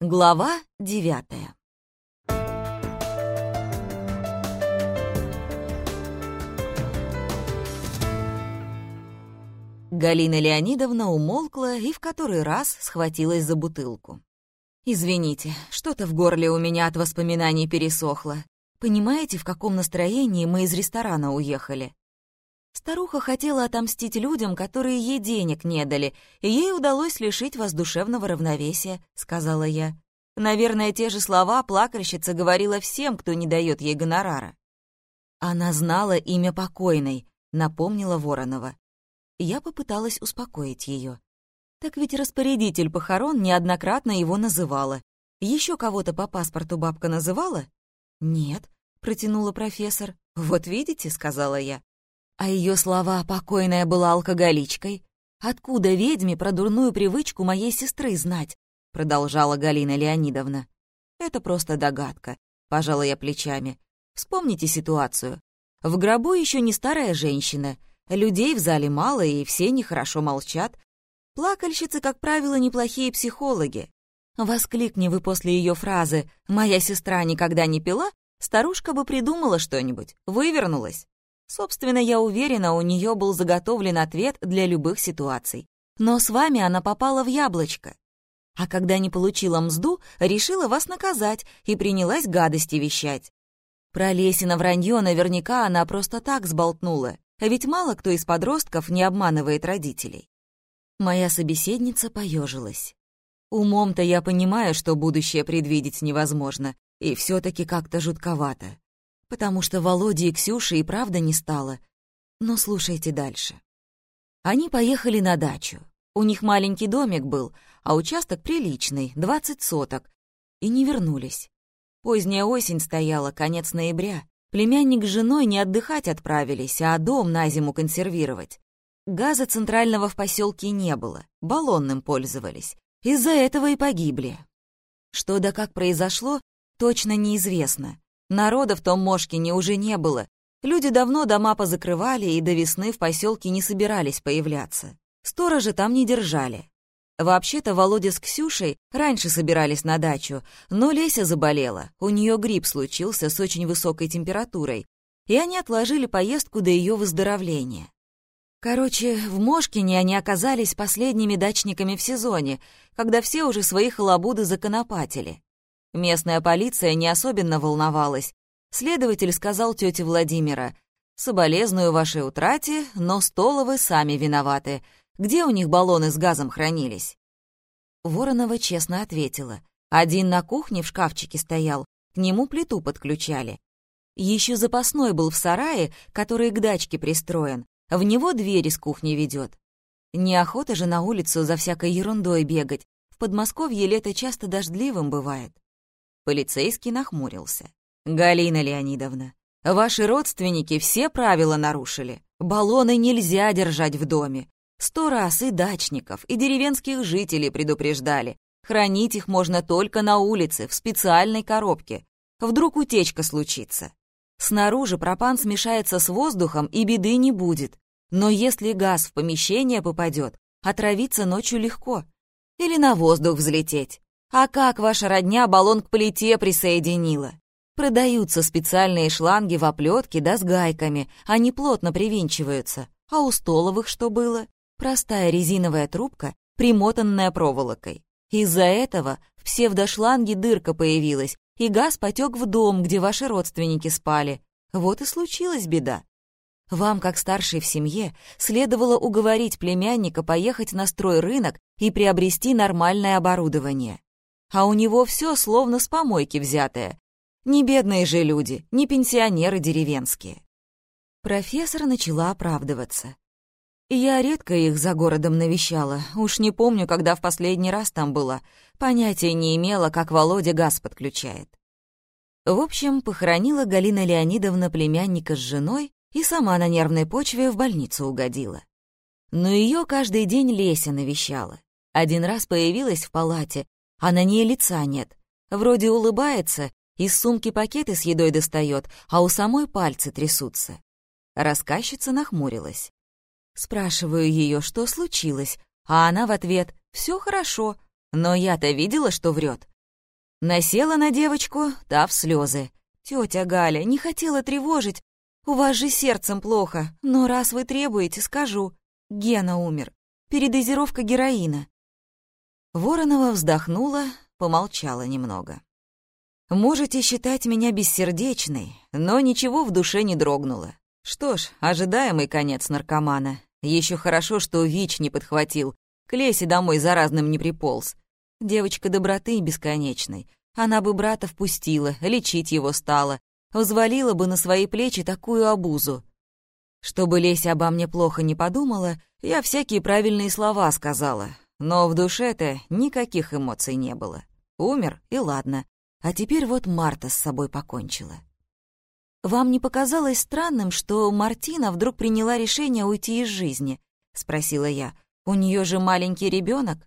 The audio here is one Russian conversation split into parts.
Глава девятая. Галина Леонидовна умолкла и в который раз схватилась за бутылку. «Извините, что-то в горле у меня от воспоминаний пересохло. Понимаете, в каком настроении мы из ресторана уехали?» Старуха хотела отомстить людям, которые ей денег не дали, и ей удалось лишить вас душевного равновесия, — сказала я. Наверное, те же слова плакальщица говорила всем, кто не дает ей гонорара. Она знала имя покойной, напомнила Воронова. Я попыталась успокоить ее. Так ведь распорядитель похорон неоднократно его называла. Еще кого-то по паспорту бабка называла? Нет, протянула профессор. Вот видите, сказала я. А ее слова «покойная была алкоголичкой». «Откуда ведьме про дурную привычку моей сестры знать?» — продолжала Галина Леонидовна. «Это просто догадка», — пожала я плечами. «Вспомните ситуацию. В гробу еще не старая женщина. Людей в зале мало, и все нехорошо молчат. Плакальщицы, как правило, неплохие психологи. Воскликни вы после ее фразы «моя сестра никогда не пила», старушка бы придумала что-нибудь, вывернулась. Собственно, я уверена, у нее был заготовлен ответ для любых ситуаций. Но с вами она попала в яблочко. А когда не получила мзду, решила вас наказать и принялась гадости вещать. Про Лесина вранье наверняка она просто так сболтнула, ведь мало кто из подростков не обманывает родителей. Моя собеседница поежилась. Умом-то я понимаю, что будущее предвидеть невозможно, и все таки как-то жутковато потому что Володи и Ксюши и правда не стало. Но слушайте дальше. Они поехали на дачу. У них маленький домик был, а участок приличный, 20 соток, и не вернулись. Поздняя осень стояла, конец ноября. Племянник с женой не отдыхать отправились, а дом на зиму консервировать. Газа центрального в поселке не было, баллонным пользовались. Из-за этого и погибли. Что да как произошло, точно неизвестно. Народа в том Мошкине уже не было. Люди давно дома позакрывали и до весны в поселке не собирались появляться. Сторожа там не держали. Вообще-то Володя с Ксюшей раньше собирались на дачу, но Леся заболела, у нее грипп случился с очень высокой температурой, и они отложили поездку до ее выздоровления. Короче, в Мошкине они оказались последними дачниками в сезоне, когда все уже свои халабуды законопатили. Местная полиция не особенно волновалась. Следователь сказал тете Владимира, «Соболезную вашей утрате, но Столовы сами виноваты. Где у них баллоны с газом хранились?» Воронова честно ответила. Один на кухне в шкафчике стоял, к нему плиту подключали. Еще запасной был в сарае, который к дачке пристроен. В него дверь из кухни ведет. Неохота же на улицу за всякой ерундой бегать. В Подмосковье лето часто дождливым бывает. Полицейский нахмурился. «Галина Леонидовна, ваши родственники все правила нарушили. Баллоны нельзя держать в доме. Сто раз и дачников, и деревенских жителей предупреждали. Хранить их можно только на улице, в специальной коробке. Вдруг утечка случится. Снаружи пропан смешается с воздухом, и беды не будет. Но если газ в помещение попадет, отравиться ночью легко. Или на воздух взлететь. А как ваша родня баллон к плите присоединила? Продаются специальные шланги в оплетке да с гайками, они плотно привинчиваются. А у столовых что было? Простая резиновая трубка, примотанная проволокой. Из-за этого в псевдошланге дырка появилась, и газ потек в дом, где ваши родственники спали. Вот и случилась беда. Вам, как старшей в семье, следовало уговорить племянника поехать на стройрынок и приобрести нормальное оборудование а у него все словно с помойки взятое. Не бедные же люди, не пенсионеры деревенские. Профессор начала оправдываться. Я редко их за городом навещала, уж не помню, когда в последний раз там была. Понятия не имела, как Володя газ подключает. В общем, похоронила Галина Леонидовна племянника с женой и сама на нервной почве в больницу угодила. Но ее каждый день Леся навещала. Один раз появилась в палате, а на ней лица нет. Вроде улыбается, из сумки пакеты с едой достает, а у самой пальцы трясутся. Рассказчица нахмурилась. Спрашиваю ее, что случилось, а она в ответ «все хорошо», но я-то видела, что врет. Насела на девочку, та в слезы. Тетя Галя, не хотела тревожить. У вас же сердцем плохо, но раз вы требуете, скажу. Гена умер. Передозировка героина. Воронова вздохнула, помолчала немного. «Можете считать меня бессердечной, но ничего в душе не дрогнуло. Что ж, ожидаемый конец наркомана. Еще хорошо, что ВИЧ не подхватил, к Лесе домой заразным не приполз. Девочка доброты бесконечной. Она бы брата впустила, лечить его стала, взвалила бы на свои плечи такую обузу. Чтобы Леся обо мне плохо не подумала, я всякие правильные слова сказала, но в душе-то никаких эмоций не было. Умер, и ладно. А теперь вот Марта с собой покончила. «Вам не показалось странным, что Мартина вдруг приняла решение уйти из жизни?» — спросила я. «У нее же маленький ребенок.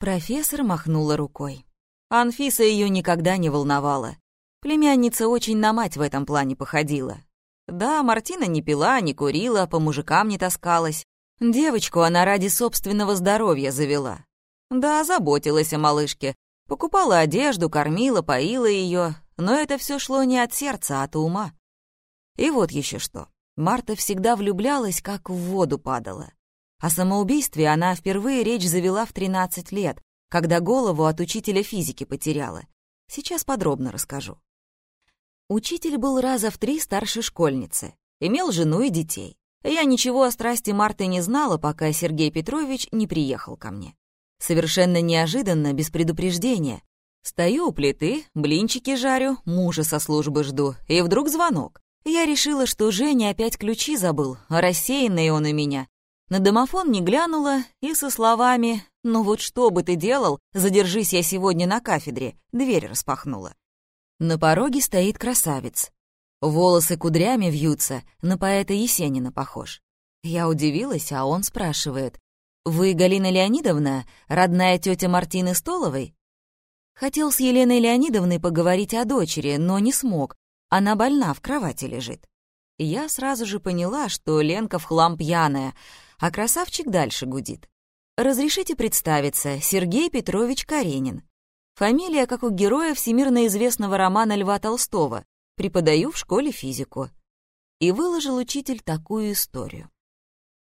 Профессор махнула рукой. Анфиса ее никогда не волновала. Племянница очень на мать в этом плане походила. Да, Мартина не пила, не курила, по мужикам не таскалась. Девочку она ради собственного здоровья завела. Да, заботилась о малышке. Покупала одежду, кормила, поила ее, но это все шло не от сердца, а от ума. И вот еще что. Марта всегда влюблялась, как в воду падала. О самоубийстве она впервые речь завела в 13 лет, когда голову от учителя физики потеряла. Сейчас подробно расскажу. Учитель был раза в три старше школьницы, имел жену и детей. Я ничего о страсти Марты не знала, пока Сергей Петрович не приехал ко мне. Совершенно неожиданно, без предупреждения. Стою у плиты, блинчики жарю, мужа со службы жду, и вдруг звонок. Я решила, что Женя опять ключи забыл, рассеянный он у меня. На домофон не глянула и со словами «Ну вот что бы ты делал, задержись я сегодня на кафедре», дверь распахнула. На пороге стоит красавец. Волосы кудрями вьются, на поэта Есенина похож. Я удивилась, а он спрашивает. «Вы Галина Леонидовна, родная тетя Мартины Столовой?» Хотел с Еленой Леонидовной поговорить о дочери, но не смог. Она больна, в кровати лежит. Я сразу же поняла, что Ленка в хлам пьяная, а красавчик дальше гудит. «Разрешите представиться, Сергей Петрович Каренин. Фамилия, как у героя всемирно известного романа Льва Толстого, преподаю в школе физику. И выложил учитель такую историю.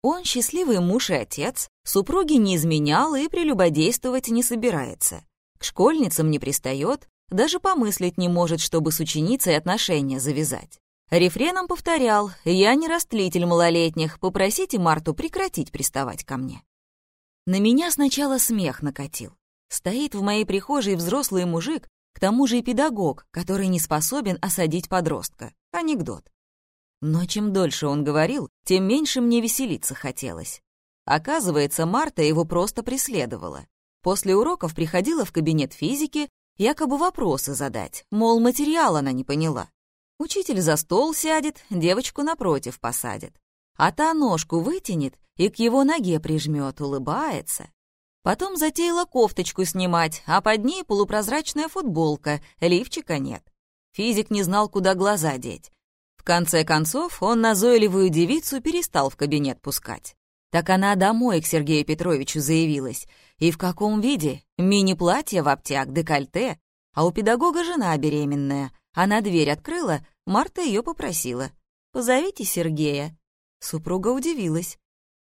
Он счастливый муж и отец, супруги не изменял и прелюбодействовать не собирается. К школьницам не пристает, даже помыслить не может, чтобы с ученицей отношения завязать. Рефреном повторял «Я не растлитель малолетних, попросите Марту прекратить приставать ко мне». На меня сначала смех накатил. Стоит в моей прихожей взрослый мужик, к тому же и педагог, который не способен осадить подростка. Анекдот. Но чем дольше он говорил, тем меньше мне веселиться хотелось. Оказывается, Марта его просто преследовала. После уроков приходила в кабинет физики, якобы вопросы задать, мол, материал она не поняла. Учитель за стол сядет, девочку напротив посадит. А та ножку вытянет и к его ноге прижмет, улыбается. Потом затеяла кофточку снимать, а под ней полупрозрачная футболка, лифчика нет. Физик не знал, куда глаза деть. В конце концов, он назойливую девицу перестал в кабинет пускать. Так она домой к Сергею Петровичу заявилась. И в каком виде? Мини-платье в обтяг, декольте. А у педагога жена беременная. Она дверь открыла, Марта ее попросила. «Позовите Сергея». Супруга удивилась.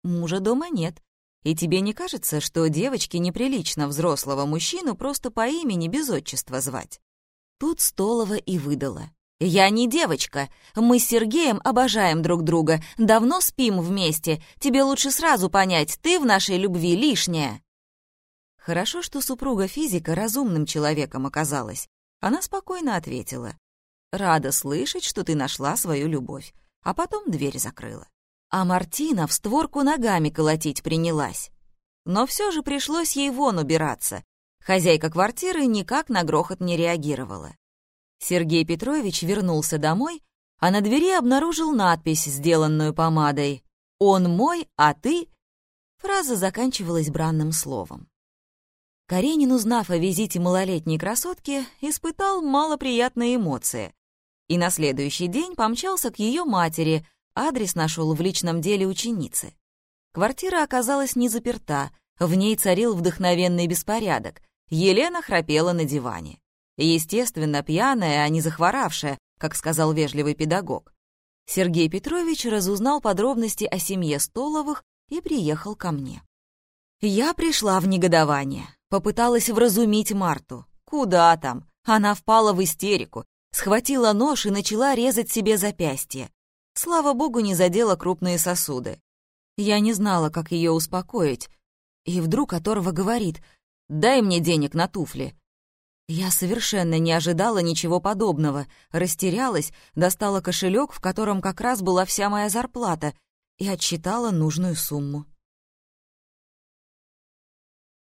Мужа дома нет. И тебе не кажется, что девочке неприлично взрослого мужчину просто по имени без отчества звать? Тут Столова и выдала. «Я не девочка. Мы с Сергеем обожаем друг друга, давно спим вместе. Тебе лучше сразу понять, ты в нашей любви лишняя». Хорошо, что супруга физика разумным человеком оказалась. Она спокойно ответила. «Рада слышать, что ты нашла свою любовь». А потом дверь закрыла а Мартина в створку ногами колотить принялась. Но все же пришлось ей вон убираться. Хозяйка квартиры никак на грохот не реагировала. Сергей Петрович вернулся домой, а на двери обнаружил надпись, сделанную помадой «Он мой, а ты...» Фраза заканчивалась бранным словом. Каренин, узнав о визите малолетней красотки, испытал малоприятные эмоции и на следующий день помчался к ее матери, Адрес нашел в личном деле ученицы. Квартира оказалась не заперта, в ней царил вдохновенный беспорядок. Елена храпела на диване. Естественно, пьяная, а не захворавшая, как сказал вежливый педагог. Сергей Петрович разузнал подробности о семье Столовых и приехал ко мне. Я пришла в негодование, попыталась вразумить Марту. Куда там? Она впала в истерику, схватила нож и начала резать себе запястье. Слава богу, не задела крупные сосуды. Я не знала, как ее успокоить. И вдруг оторва говорит «Дай мне денег на туфли». Я совершенно не ожидала ничего подобного, растерялась, достала кошелек, в котором как раз была вся моя зарплата, и отсчитала нужную сумму.